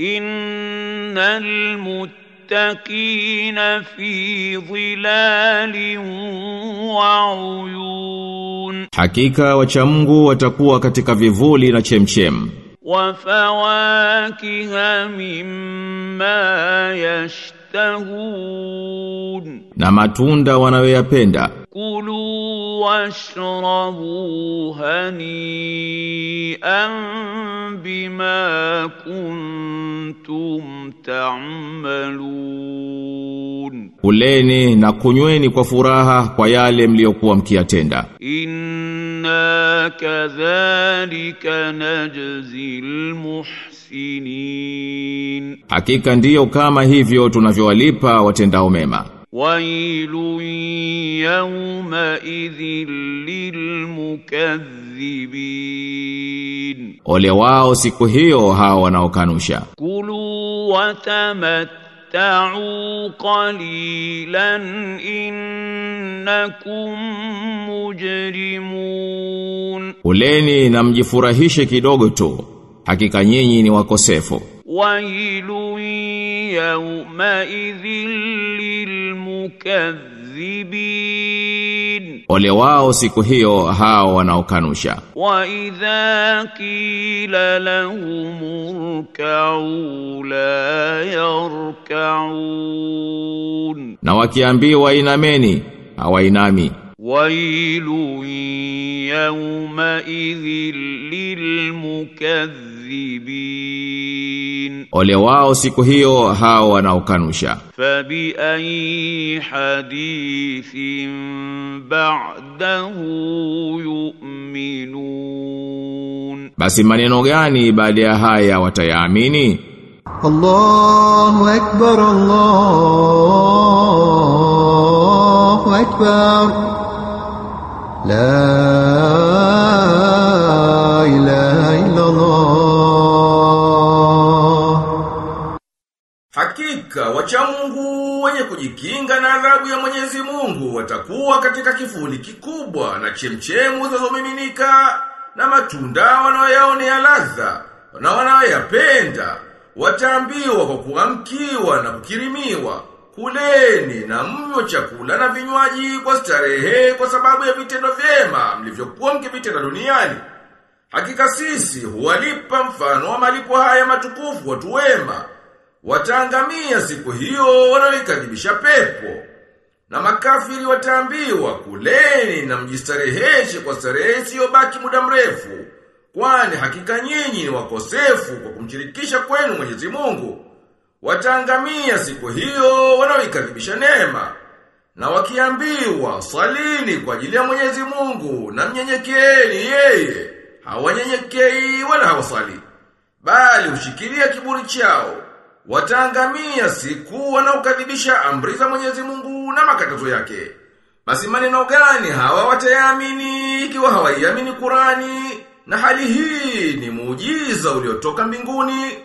innal muttaqina fi dhilalin wa uyun Hakika wacha Mungu watakuwa katika vivuli na chemchem. wa fawakiha mimma yashtahun na matunda wanayoyapenda. kulu washrabu hani'an bima kuntum ta'malun kuleni na kunyweni kwa furaha kwa yale mliyokuwa mkiyatenda. Inna kadhalika najzil muhsinin hakika ndiyo kama hivyo tunavyowalipa watendao mema wailu يومئذ للمكذبين ole wao siku hiyo hao wanaokanusha. kulu watamatta'u qalilan innakum mujrimun uleni na mjifurahishe kidogo tu. Hakika nyinyi ni wakosefu. wailu yawma idhil mukaththibin Ole wao siku hiyo hao wanaokanusha. Wa idha kila lahum urka'u la yarka'un. Na wakiambiwa inameni hawainami. Wailu yawma idhil lilmukadhibin ole wao siku hiyo hao wanaokanusha. Fabi ayi hadithin ba'dahu yu'minun, basi maneno gani baada ya haya watayaamini? Allahu akbar, Allahu akbar, la ilaha Mungu wenye kujikinga na adhabu ya Mwenyezi Mungu watakuwa katika kivuli kikubwa na chemchemu zinazomiminika na matunda wanayoyaonea ladha na wanayoyapenda wataambiwa kwa kuamkiwa na kukirimiwa kuleni na mnywe chakula na vinywaji kwa starehe kwa sababu ya vitendo vyema mlivyokuwa mkivitenda duniani Hakika sisi huwalipa mfano wa malipo haya matukufu watu wema. Wataangamia siku hiyo wanaoikadhibisha pepo. Na makafiri wataambiwa kuleni na mjistareheshe kwa starehe isiyobaki muda mrefu. Kwani hakika nyinyi ni wakosefu kwa kumshirikisha kwenu Mwenyezi Mungu. Wataangamia siku hiyo wanaoikadhibisha neema. Na wakiambiwa salini kwa ajili ya Mwenyezi Mungu na mnyenyekeeni yeye, hawanyenyekei wala hawasali, bali ushikilia kiburi chao. Wataangamia siku wanaokadhibisha amri za Mwenyezi Mungu na makatazo yake. Basi maneno gani hawa watayaamini ikiwa hawaiamini Qurani? Na hali hii ni muujiza uliotoka mbinguni